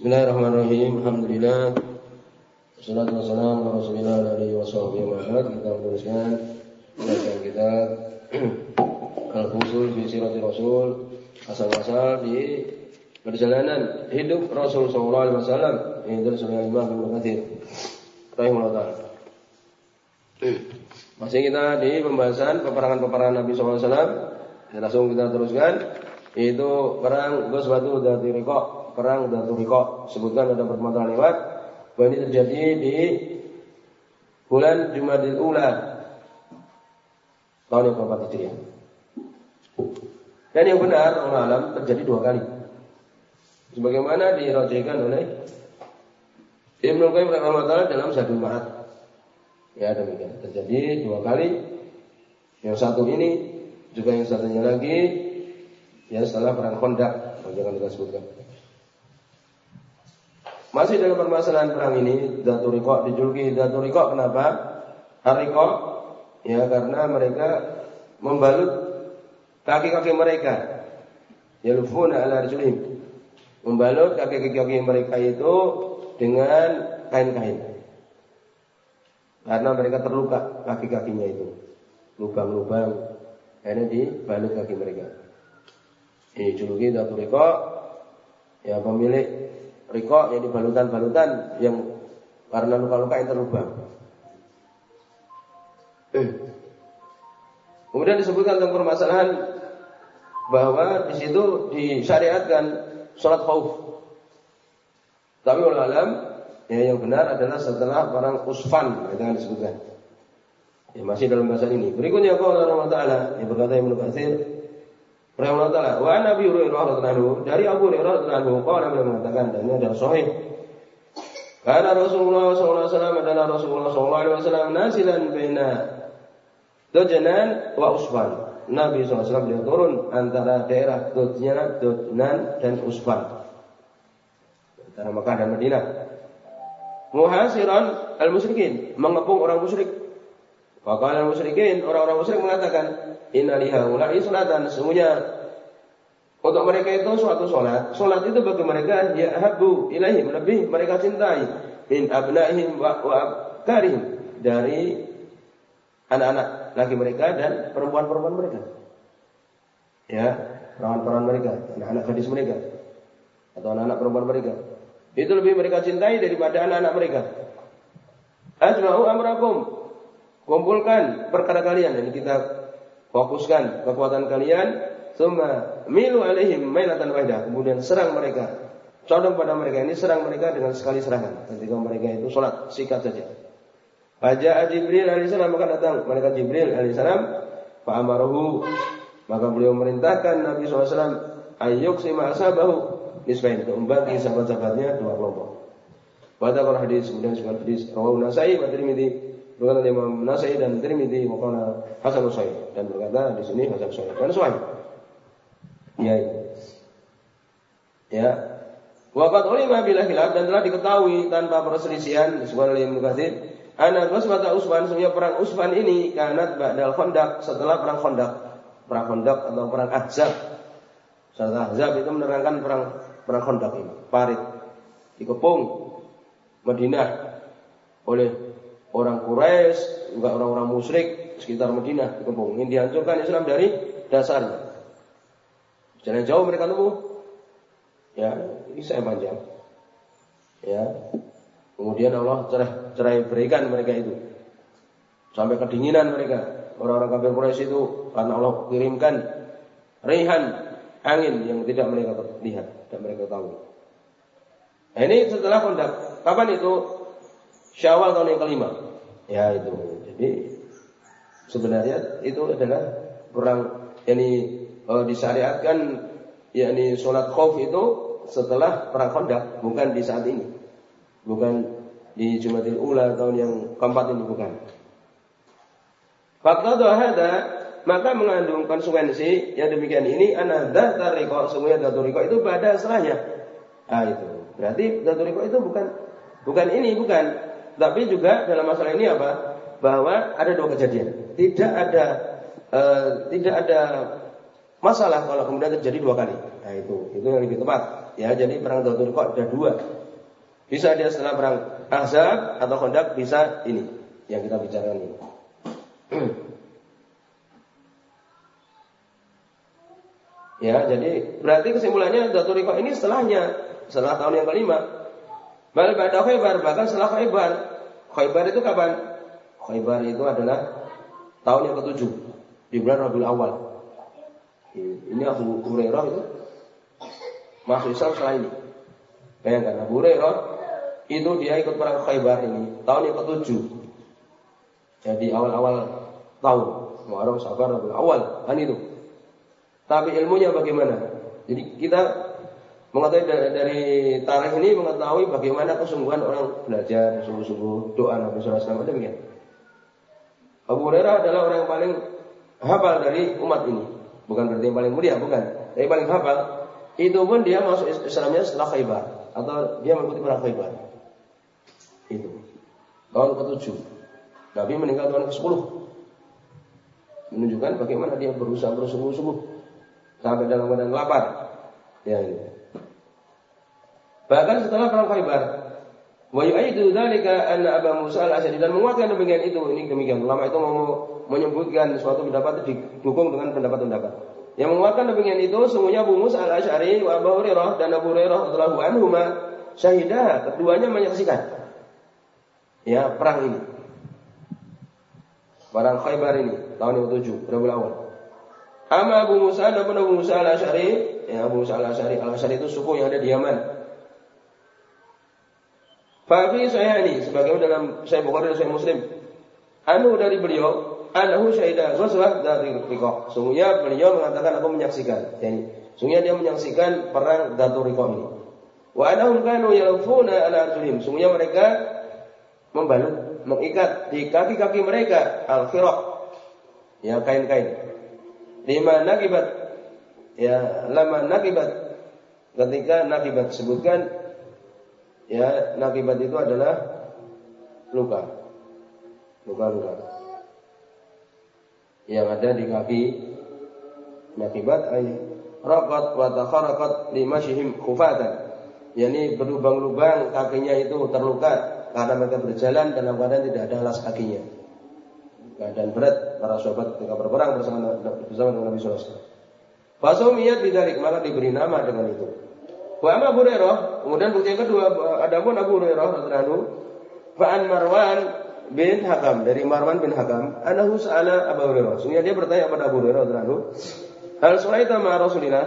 Bismillahirrahmanirrahim. Alhamdulillah. Wassalatu wassalamu ala Rasulillah alaihi wasahbihi wa Kita meneruskan kita Al-Fusul fi Sirati Rasul asal-asal di perjalanan hidup Rasul sallallahu alaihi wasallam ini dari Sunan Imam Ibnu Katsir rahimahullah. Masih kita di pembahasan peperangan-peperangan Nabi sallallahu alaihi wasallam. Langsung kita teruskan itu perang Ghazwatul Dzati perang Dzati Riqa. Sebutkan ada pertemuan lewat bahwa ini terjadi di bulan Jumadil Ula tahun yang keempat Hijriah. Dan yang benar Allah alam terjadi dua kali. Sebagaimana dirajikan oleh Ibnu Qayyim rahimahullah dalam satu Ma'ad. Ya demikian. Terjadi dua kali. Yang satu ini juga yang satunya lagi ya setelah perang Khandaq. Jangan kita sebutkan. Masih dalam permasalahan perang ini, Daturiko dijuluki Daturiko kenapa? Hariko ya karena mereka membalut kaki-kaki mereka. Yalufuna ala arjulihim. Membalut kaki-kaki mereka itu dengan kain-kain. Karena mereka terluka kaki-kakinya itu. Lubang-lubang. Ini dibalut kaki mereka. Ini juluki Datu Riko. Ya pemilik Riko yang dibalutan-balutan yang karena luka-luka yang terlubang. Eh. Kemudian disebutkan tentang permasalahan bahwa di situ disyariatkan sholat khauf. Tapi oleh alam ya yang benar adalah setelah perang Usfan itu yang disebutkan. Ya, masih dalam bahasa ini. Berikutnya Allah taala yang berkata Ibnu Katsir rahimahullah taala wa Nabi Hurairah radhiyallahu dari Abu Hurairah radhiyallahu qala beliau mengatakan dan ini adalah sahih. Karena Rasulullah SAW adalah Rasulullah SAW nasilan baina Dojnan wa Usfan. Nabi SAW beliau turun antara daerah Dutnya, Dutnan dan Usfan. Antara Mekah dan Madinah. Muhasiran al-musyrikin, mengepung orang musyrik. Fakal al-musyrikin, orang-orang musyrik mengatakan, Inna salatan, semuanya untuk mereka itu suatu sholat. Sholat itu bagi mereka ya habu ilahim lebih mereka cintai min abnaihim wa, wa abkarihim dari anak-anak laki mereka dan perempuan-perempuan mereka. Ya, perawan-perawan mereka, anak-anak gadis mereka atau anak-anak perempuan mereka. Itu lebih mereka cintai daripada anak-anak mereka. Ajma'u amrakum. Kumpulkan perkara kalian dan kita fokuskan kekuatan kalian Suma milu alaihim mailatan wahidah. Kemudian serang mereka. Condong pada mereka ini serang mereka dengan sekali serangan. Ketika mereka itu sholat, sikat saja. Faja'a Jibril alaihissalam maka datang malaikat Jibril alaihissalam fa'amarahu maka beliau merintahkan Nabi SAW ayyuk sima asabahu nisbain untuk membagi sahabat-sahabatnya dua kelompok. Para hadis kemudian sebuah hadis rawahu Nasai wa berkata Imam Nasai dan Tirmidzi makna Hasan Sahih dan berkata di sini Hasan Sahih dan Sahih. Ya. Ya. Wafat ulama bila khilaf dan telah diketahui tanpa perselisihan disebut oleh Ibnu Anak Ghazwata Usman, sebenarnya perang Usman ini karena ba'dal Khandaq, setelah perang Khandaq. Perang Khandaq atau perang Ahzab. Setelah Ahzab itu menerangkan perang perang Khandaq ini, parit dikepung Madinah oleh orang Quraisy, juga orang-orang musyrik sekitar Madinah dikepung. Ini dihancurkan Islam dari dasarnya. Jalan jauh mereka tempuh. Ya, ini saya panjang. Ya, Kemudian Allah cerai, cerai berikan mereka itu. Sampai kedinginan mereka. Orang-orang kafir Quraisy itu karena Allah kirimkan rihan angin yang tidak mereka lihat dan mereka tahu. Nah, ini setelah kondak. Kapan itu? Syawal tahun yang kelima. Ya itu. Jadi sebenarnya itu adalah perang ini e, disyariatkan yakni sholat khauf itu setelah perang kondak bukan di saat ini bukan di Jumatil Ula tahun yang keempat ini bukan. Fakta hada maka mengandung konsekuensi yang demikian ini anadah tariko semuanya daturiko itu pada setelahnya. Ah itu berarti daturiko itu bukan bukan ini bukan tapi juga dalam masalah ini apa bahwa ada dua kejadian tidak ada uh, tidak ada masalah kalau kemudian terjadi dua kali. Nah itu itu yang lebih tepat. Ya, jadi perang Dhatul Riqa ada dua. Bisa dia setelah perang Ahzab atau Khandaq bisa ini yang kita bicarakan ini. ya, jadi berarti kesimpulannya Riqa ini setelahnya, setelah tahun yang kelima. Bal pada Khaybar, bahkan setelah Khaybar. Khaybar itu kapan? Khaybar itu adalah tahun yang ketujuh di bulan Rabiul Awal. Ini Abu Hurairah itu masuk Islam setelah ini. Bayangkan Abu Hurairah itu dia ikut perang Khaybar ini tahun yang ketujuh. Jadi awal-awal tahun Muharram Safar Rabiul Awal kan itu. Tapi ilmunya bagaimana? Jadi kita mengetahui dari, dari tarikh ini mengetahui bagaimana kesungguhan orang belajar sungguh-sungguh doa Nabi Alaihi Wasallam demikian. Abu Hurairah adalah orang yang paling hafal dari umat ini. Bukan berarti yang paling mulia, bukan. Tapi paling hafal. Itu pun dia masuk Islamnya setelah Khaybar atau dia mengikuti perang Khaybar. Itu. Tahun ke-7. Nabi meninggal tahun ke-10. Menunjukkan bagaimana dia berusaha bersungguh-sungguh sampai dalam keadaan lapar. Ya, ini. Bahkan setelah perang Khaybar, Wa yu'aidu dzalika anna Abu Musa al-Asy'ari dan menguatkan demikian itu. Ini demikian ulama itu mau menyebutkan suatu pendapat didukung dengan pendapat-pendapat. Yang menguatkan demikian itu sungguhnya Abu Musa al-Asy'ari wa Abu Hurairah dan Abu Hurairah radhiyallahu anhuma syahidah, keduanya menyaksikan ya perang ini. Perang Khaybar ini tahun yang ketujuh, Rabiul Awal. Ama Abu Musa dan Abu Musa al-Asy'ari, ya Abu Musa al-Asy'ari, al-Asy'ari itu suku yang ada di Yaman. Fafi saya ini sebagai dalam saya Bukhari dan saya Muslim. Anu dari beliau, anahu syahidah ghazwah dari Riqaq. Sungguhnya beliau mengatakan aku menyaksikan. Yani, sungguhnya dia menyaksikan perang Datul Riqaq ini. Wa anahum kanu yalfuna ala arjulihim. Sungguhnya mereka membalut, mengikat di kaki-kaki mereka al-khiraq. Ya kain-kain. Lima nakibat ya lama nakibat ketika nakibat sebutkan ya nakibat itu adalah luka. Luka-luka. Yang ada di kaki nakibat ay raqat wa takharakat limashihim khufatan. Yani berlubang-lubang kakinya itu terluka karena mereka berjalan dalam keadaan tidak ada alas kakinya. Keadaan berat para sahabat ketika berperang bersama bersama dengan Nabi SAW. Fasumiyat bidalik maka diberi nama dengan itu. Wa amma Hurairah, kemudian bukti yang kedua ada pun Abu Hurairah radhiyallahu Fa'an Marwan bin Hakam dari Marwan bin Hakam, anahu sa'ala Abu Hurairah. Sungguh dia bertanya kepada Abu Hurairah radhiyallahu Hal sulaita ma Rasulillah?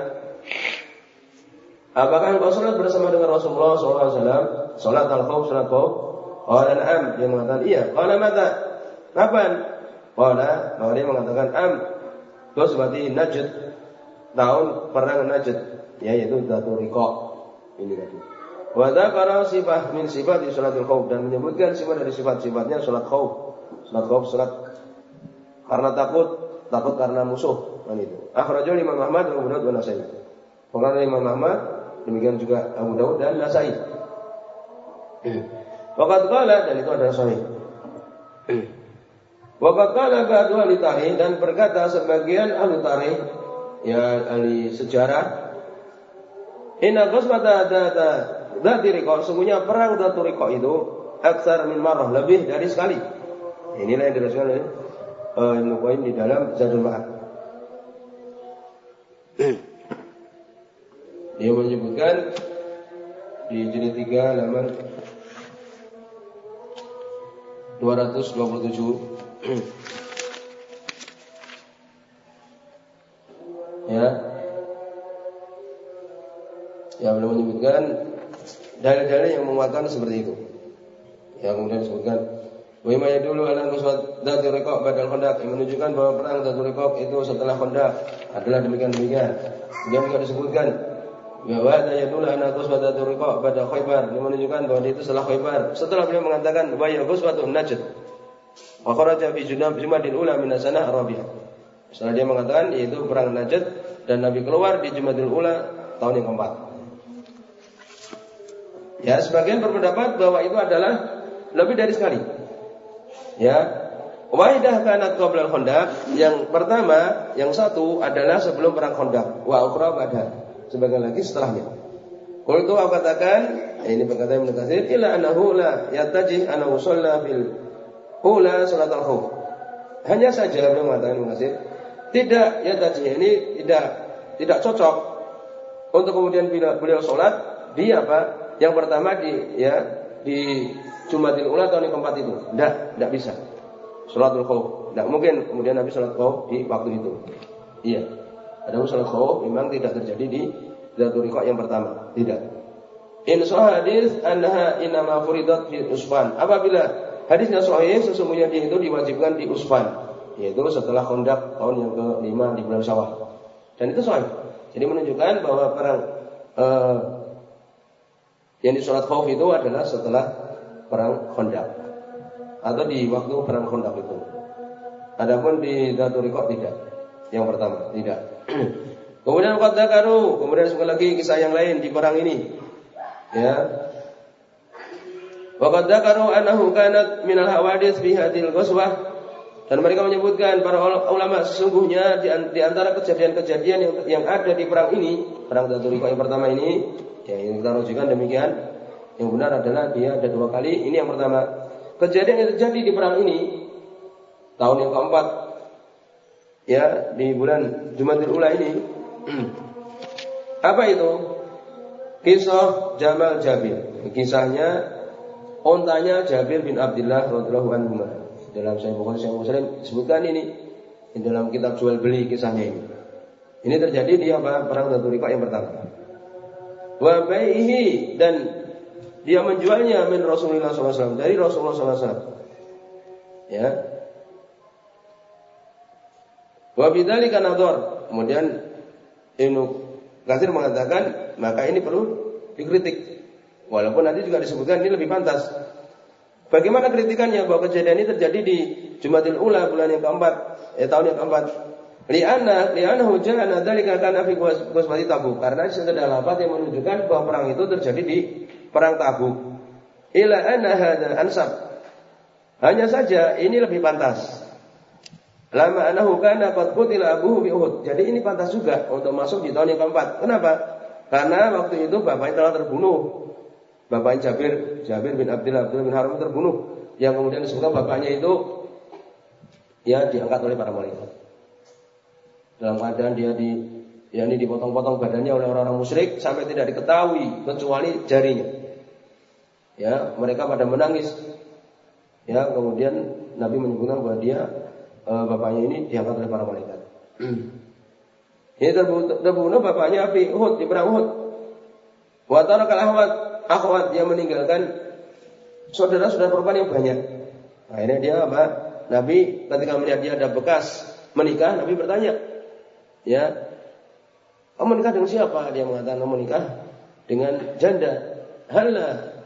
Apakah engkau salat bersama dengan Rasulullah SAW? Salat al-khawf, salat khawf? Qala na'am. Dia mengatakan iya. Qala mata? Kapan? Qala, maka dia mengatakan am. Terus berarti Najd. Tahun perang Najd yaitu Datu Riqa. Ini tadi. Wa dzakara sifat min sifat salatul khauf dan menyebutkan sifat dari sifat-sifatnya salat khauf. Salat khauf salat karena takut, takut karena musuh. Kan itu. Akhrajul Imam Ahmad dan Abu Dawud dan Nasai. Pengarang Imam Ahmad, demikian juga Abu Dawud dan Nasai. Waqad qala dan itu adalah sahih. Waqad qala ba'du ahli tarikh dan berkata sebagian ahli tarikh ya ahli sejarah Inna ghazwata data Dati Riqaq, sungguhnya perang Datu Riqaq itu aksar min marah, lebih dari sekali. Inilah yang dirasakan oleh uh, Ibnu Qayyim di dalam Zadul Ma'ad. Dia menyebutkan di jilid 3 halaman 227 belum menyebutkan dalil-dalil yang menguatkan seperti itu. Yang kemudian disebutkan Wima dulu ala nuswat dati rekok badal kondak yang menunjukkan bahwa perang dati rekok itu setelah kondak adalah demikian demikian. Kemudian juga disebutkan bahwa ada dulu ala nuswat dati rekok badal khaybar yang menunjukkan bahwa itu setelah khaybar. Setelah beliau mengatakan bahwa ya ghuswatun najd. Wa kharaja fi junab jumadil ula min sanah. Setelah dia mengatakan yaitu perang Najd dan Nabi keluar di Jumadil Ula tahun yang keempat. Ya, sebagian berpendapat bahwa itu adalah lebih dari sekali. Ya. Wahidah kanat qabla al Yang pertama, yang satu adalah sebelum perang Khandaq. Wa ukhra pada. Sebagian lagi setelahnya. Qultu aku katakan, ini perkataan Ibnu Katsir, illa annahu la yatajih annahu shalla fil ula salat al-khauf. Hanya saja beliau mengatakan Ibnu Katsir, tidak yatajih ini tidak tidak cocok untuk kemudian bila beliau sholat di apa? Yang pertama di ya di Jumatil Ula tahun yang keempat itu. Tidak, tidak bisa. Sholatul khauf. Tidak mungkin kemudian Nabi sholat khauf di waktu itu. Iya. Ada sholat khauf memang tidak terjadi di Zatul yang pertama. Tidak. In hadis annaha inama furidat fi usfan. Apabila hadisnya sahih sesungguhnya dia itu diwajibkan di usfan yaitu setelah kondak tahun yang ke-5 di bulan Syawal. Dan itu sahih. Jadi menunjukkan bahwa perang eh, yang di sholat khauf itu adalah setelah perang kondak atau di waktu perang kondak itu. Adapun di Zatul tidak. Yang pertama, tidak. Kemudian Qad Dakaru, kemudian sekali lagi kisah yang lain di perang ini. Ya. Wa qad dzakaru annahu kanat minal hawadits fi ghazwah dan mereka menyebutkan para ulama sesungguhnya di antara kejadian-kejadian yang, ada di perang ini, perang Dhatul yang pertama ini, ya yang kita rujukan demikian, yang benar adalah dia ada dua kali. Ini yang pertama. Kejadian yang terjadi di perang ini tahun yang keempat ya di bulan Jumadil Ula ini Apa itu? Kisah Jamal Jabir. Kisahnya ontanya Jabir bin Abdullah radhiyallahu anhu. Dalam Sahih Bukhari Sahih Muslim sebutkan ini di dalam kitab jual beli kisahnya ini. Ini terjadi di apa? Perang Dhatul yang pertama. Wa baihi dan dia menjualnya min Rasulullah SAW dari Rasulullah SAW. Ya. Wa bidzalika nadhar. Kemudian Ibnu Kasir mengatakan maka ini perlu dikritik. Walaupun nanti juga disebutkan ini lebih pantas. Bagaimana kritikannya bahwa kejadian ini terjadi di Jumatil Ula bulan yang keempat, eh, tahun yang keempat. Liana, liana hujana dzalika kana fi ghazwati Tabuk. Karena sekedar lafaz yang menunjukkan bahwa perang itu terjadi di perang Tabuk. Ila anna hadza ansab. Hanya saja ini lebih pantas. Lama anahu kana qad qutila abuhu bi Uhud. Jadi ini pantas juga untuk masuk di tahun yang keempat. Kenapa? Karena waktu itu bapaknya telah terbunuh. Bapaknya Jabir, Jabir bin Abdullah, Abdullah bin Haram terbunuh. Yang kemudian disebutkan bapaknya itu ya diangkat oleh para malaikat. Dalam keadaan dia di ya ini dipotong-potong badannya oleh orang-orang musyrik sampai tidak diketahui kecuali jarinya. Ya, mereka pada menangis. Ya, kemudian Nabi menyebutkan bahwa dia uh, bapaknya ini diangkat oleh para malaikat. ini terbunuh, bapaknya api Uhud di perang Uhud. Wa tarakal ahwat akhwat dia meninggalkan saudara-saudara perempuan yang banyak. Akhirnya dia apa? Nabi ketika melihat dia ada bekas menikah, Nabi bertanya, ya, kamu menikah dengan siapa? Dia mengatakan, kamu menikah dengan janda. Halah,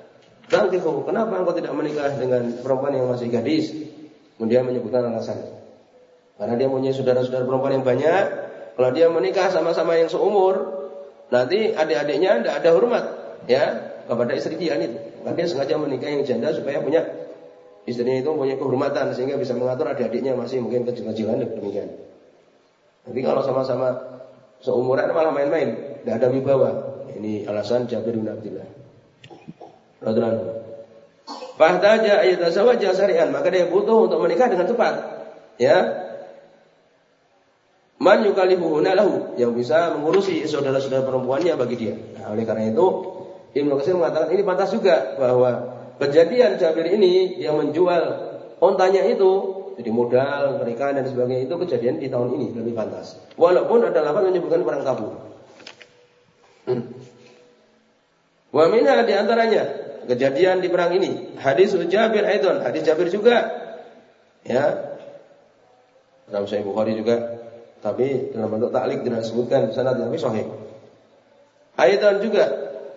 Tangkihu, kenapa engkau tidak menikah dengan perempuan yang masih gadis? Kemudian menyebutkan alasan. Karena dia punya saudara-saudara perempuan yang banyak. Kalau dia menikah sama-sama yang seumur, nanti adik-adiknya tidak ada hormat ya kepada istri dia dia sengaja menikah yang janda supaya punya istrinya itu punya kehormatan sehingga bisa mengatur adik-adiknya masih mungkin kecil-kecilan demikian. Tapi kalau sama-sama seumuran malah main-main, tidak ada wibawa. Ini alasan Jabir bin Abdullah. Radhiyallahu Fahtaja ayat wajah syari'an, maka dia butuh untuk menikah dengan cepat. Ya, man yukalifuhuna lahu yang bisa mengurusi saudara-saudara perempuannya bagi dia. Nah, oleh karena itu Ibnu Katsir mengatakan ini pantas juga bahwa kejadian Jabir ini yang menjual ontanya itu jadi modal mereka dan sebagainya itu kejadian di tahun ini lebih pantas. Walaupun ada lapan menyebutkan perang kabur. Wa minha di antaranya kejadian di perang ini hadis Jabir Aidon hadis Jabir juga ya dalam Sahih Bukhari juga tapi dalam bentuk taklik tidak disebutkan sanad tapi sahih. Ayatan juga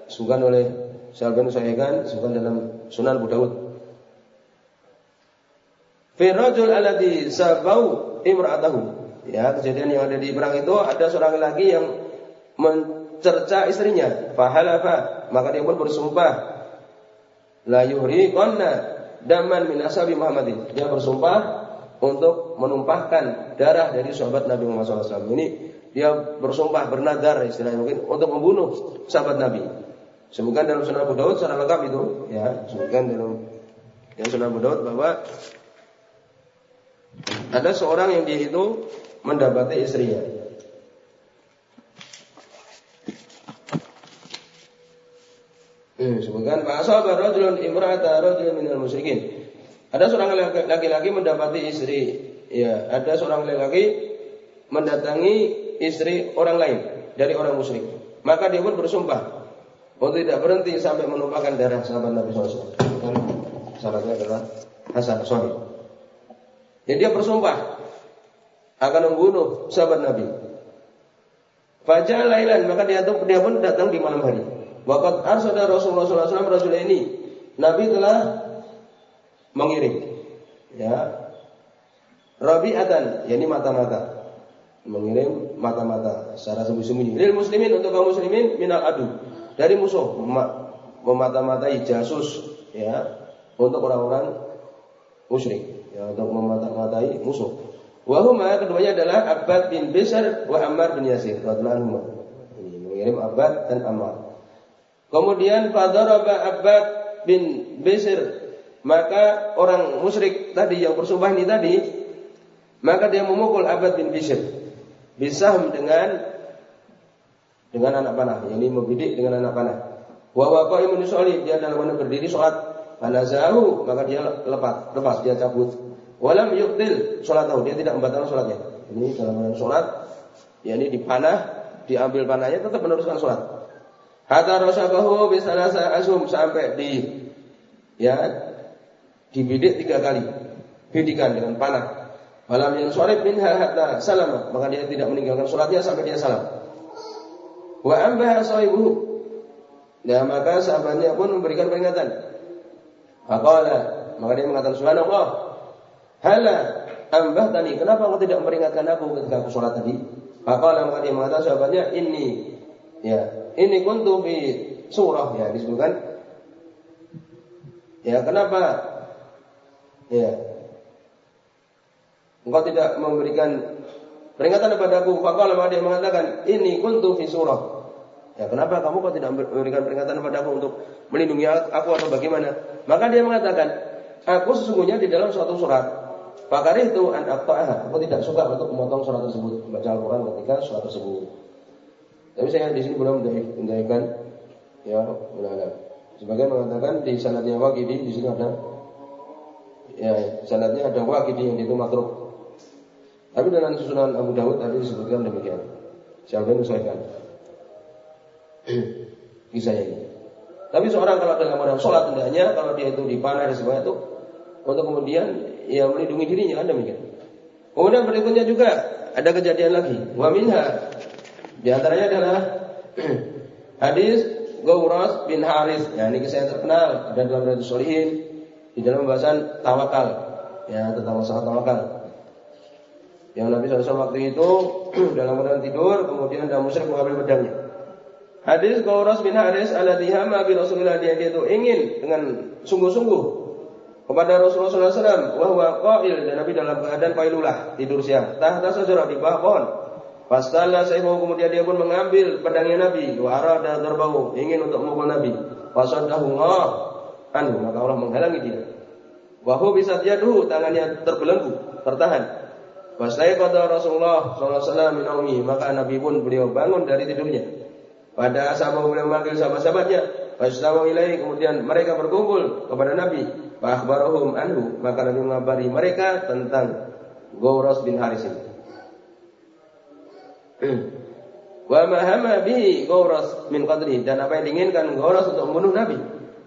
disebutkan oleh Syalban Sahihkan disebutkan dalam Sunan Abu Daud. Fi rajul alladhi sabau imra'atahu. Ya, kejadian yang ada di perang itu ada seorang lagi yang mencerca istrinya. Fahalafa, maka dia pun bersumpah la yuhriqanna daman min ashabi Muhammadin. Dia bersumpah untuk menumpahkan darah dari sahabat Nabi Muhammad SAW. Ini dia bersumpah bernadar istilahnya mungkin untuk membunuh sahabat Nabi. Sebutkan dalam Sunan Abu Daud secara lengkap itu, ya, sebutkan dalam yang Sunan Abu Daud bahwa ada seorang yang dia itu mendapati istrinya. Hmm, sebutkan Pak Ashabah rajulun imra'ata rajulun minal musyrikin. Ada seorang laki-laki mendapati istri, ya, ada seorang laki-laki mendatangi istri orang lain dari orang musyrik. Maka dia pun bersumpah untuk tidak berhenti sampai menumpahkan darah sahabat Nabi SAW. Dan sahabatnya adalah Hasan Sahih. Jadi dia bersumpah akan membunuh sahabat Nabi. Fajar lailan maka dia, dia pun datang di malam hari. Waqat arsada Rasulullah SAW Rasul ini. Nabi telah mengirim ya. Rabi'atan yakni mata-mata. Mengirim mata-mata secara sembunyi-sembunyi. Lil muslimin untuk kaum muslimin minal adu. Dari musuh memata-matai jasus ya untuk orang-orang musyrik ya untuk memata-matai musuh. Wahuma keduanya adalah Abbad bin Bishr wa Ammar bin Yasir radhiyallahu Ini mengirim Abbad dan Ammar. Kemudian fadaraba Abbad bin Bisr maka orang musyrik tadi yang bersumpah ini tadi maka dia memukul Abbad bin Bishr. Bisa dengan dengan anak panah. Ini membidik dengan anak panah. Wa waqa'imun dia dalam berdiri salat anazahu maka dia lepas lepas dia cabut walam yuqtil salatahu dia tidak membatalkan salatnya ini dalam salat yakni dipanah diambil panahnya tetap meneruskan salat Hatta rosabahu bisalasa asum sampai di ya dibidik tiga kali. Bidikan dengan panah. Malam yang sore minha hatta salam maka dia tidak meninggalkan sholatnya sampai dia salam. Wa ambah sahibuhu. Nah maka sahabatnya pun memberikan peringatan. Faqala maka dia mengatakan subhanallah. Hala ambah tani kenapa engkau tidak memperingatkan aku ketika aku sholat tadi? Faqala maka dia mengatakan sahabatnya ini ya ini kuntu fi surah ya disebutkan. Ya, kenapa? Ya. Engkau tidak memberikan peringatan kepada aku. Faqala maka dia mengatakan, "Ini kuntu fi surah." Ya, kenapa kamu kok tidak memberikan peringatan kepada aku untuk melindungi aku atau bagaimana? Maka dia mengatakan, "Aku sesungguhnya di dalam suatu surat Pakar itu an Aku tidak suka untuk memotong surat tersebut, membaca Al-Quran ketika surat tersebut. Tapi saya di sini belum mendaikan ya benar. Sebagian mengatakan di sanadnya Waqidi di sini ada ya sanadnya ada Waqidi yang itu matruk. Tapi dalam susunan Abu Dawud tadi disebutkan demikian. Siapa yang menyesuaikan kisahnya ini. Tapi seorang kalau dalam keadaan sholat hendaknya kalau dia itu dipanah dan sebagainya itu untuk kemudian ya melindungi dirinya kan demikian. Kemudian berikutnya juga ada kejadian lagi. Wa minha di antaranya adalah hadis Gauras bin Haris. Ya, ini kisah yang terkenal dan dalam hadis Solihin di dalam pembahasan tawakal. Ya, tentang masalah tawakal. Yang Nabi SAW waktu itu dalam keadaan tidur, kemudian ada musyrik mengambil pedangnya. Hadis Gauras bin Haris ala dihama bin Rasulullah dia, itu ingin dengan sungguh-sungguh kepada Rasulullah SAW wahwa qail dan Nabi dalam keadaan qailulah tidur siang tahta sajarah di bawah pohon Pastalla sayyidu kemudian dia pun mengambil pedangnya Nabi wa arada darbahu ingin untuk memukul Nabi. Fasaddahu Allah anu maka Allah menghalangi dia. Wa hu bisa dulu tangannya terbelenggu, tertahan. Wasai kata Rasulullah SAW min maka Nabi pun beliau bangun dari tidurnya. Pada sahabat beliau memanggil sahabat-sahabatnya, Fastawu ilaih kemudian mereka berkumpul kepada Nabi. Fakhbarahum anhu maka Nabi mengabari mereka tentang Gauras bin Haris ini. Wa mahama bihi Gauras min qadri dan apa yang diinginkan Gauras untuk membunuh Nabi.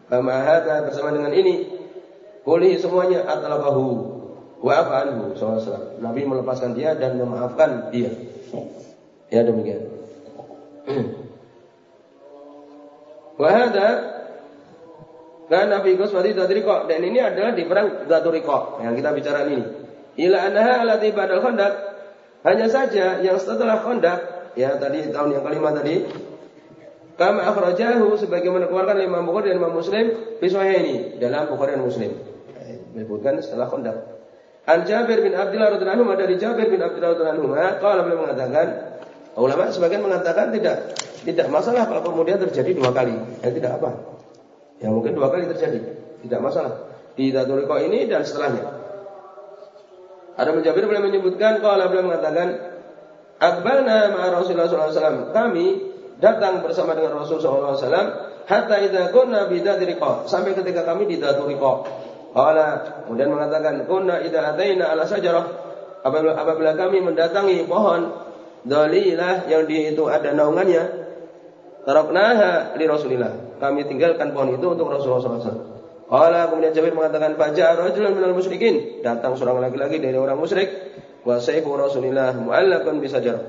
Fama hadza bersama dengan ini boleh semuanya atlaqahu wa afanhu sallallahu Nabi melepaskan dia dan memaafkan dia. Ya demikian. Wa hadza karena fi qaswati kok dan ini adalah di perang Zaturiko yang kita bicara ini. Ila anha alati badal khandaq hanya saja yang setelah kondak, ya tadi tahun yang kelima tadi, kama akhrajahu sebagaimana keluarkan Imam Bukhari dan Imam Muslim fi ini dalam Bukhari dan Muslim. Menyebutkan setelah kondak. An Jabir bin Abdullah radhiyallahu anhu dari Jabir bin Abdullah radhiyallahu anhu, qala beliau mengatakan, Ulama sebagian mengatakan tidak tidak masalah kalau kemudian terjadi dua kali. Ya tidak apa. Ya mungkin dua kali terjadi. Tidak masalah. Di Daturiko ini dan setelahnya. Ada menjabir boleh menyebutkan kalau beliau mengatakan Akbalna ma'a Rasulullah SAW. Kami datang bersama dengan Rasulullah SAW. Hatta idha kunna bidatiriko. Sampai ketika kami di Daturiko. Qala kemudian mengatakan kunna idza ataina ala sajarah apabila, apabila kami mendatangi pohon dalilah yang di itu ada naungannya taraknaha li Rasulillah. Kami tinggalkan pohon itu untuk Rasulullah SAW Qala kemudian Jabir mengatakan fajar rajulun minal musyrikin. Datang seorang laki-laki dari orang musyrik. Wa sayfu Rasulillah mu'allaqun bisajar.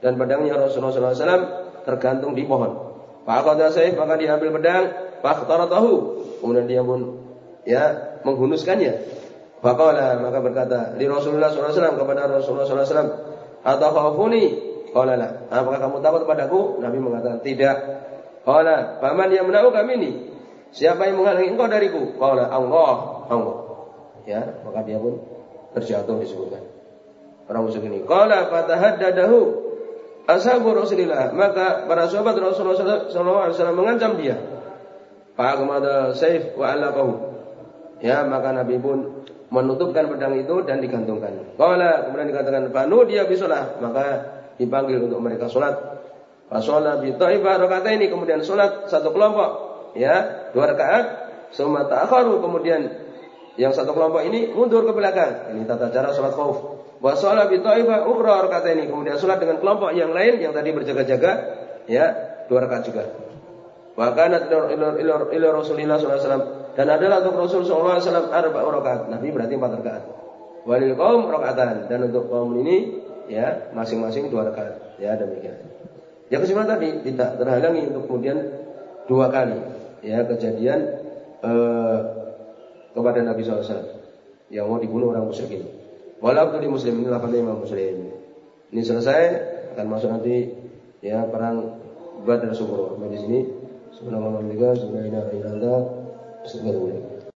Dan pedangnya Rasulullah SAW tergantung di pohon. Faqada sayf maka diambil pedang faqtaratahu kemudian dia pun ya menghunuskannya. Faqala maka berkata di Rasulullah SAW kepada Rasulullah SAW atau khafuni Qala la. Apakah kamu takut padaku? Nabi mengatakan tidak. Qala, yang menahu kami ini? Siapa yang menghalangi engkau dariku? Qala, Allah, Allah. Ya, maka dia pun terjatuh disebutkan. Orang musuh ini. Qala fatahaddadahu ashabu Rasulillah. Maka para sahabat Rasulullah SAW mengancam dia. Kepada Saif wa alaqahu Ya, maka Nabi pun menutupkan pedang itu dan digantungkan. Qala kemudian dikatakan fanu dia bisolah, maka dipanggil untuk mereka sholat. Fasolah bi ta'ifah rakaat ini kemudian sholat satu kelompok, ya dua rakaat. Summa ta'akharu kemudian yang satu kelompok ini mundur ke belakang. Ini tata cara sholat khauf. Wa sholat bi ta'ifah ukhra rakaat ini kemudian sholat dengan kelompok yang lain yang tadi berjaga-jaga, ya dua rakaat juga. Wa kanat ila Rasulillah sallallahu dan adalah untuk Rasul sallallahu alaihi arba rakaat. Nabi berarti empat rakaat. Walil kaum rakaatan dan untuk kaum ini ya masing-masing dua rakaat ya demikian. Ya kesimpulan tadi tidak terhalangi untuk kemudian dua kali ya kejadian eh, kepada Nabi SAW yang mau dibunuh orang musyrik ini. Walau di muslim ini lafaznya imam muslim. Ini selesai akan masuk nanti ya perang Badar Sumur. Di sini subhanallah wa bihamdihi ada wa bihamdihi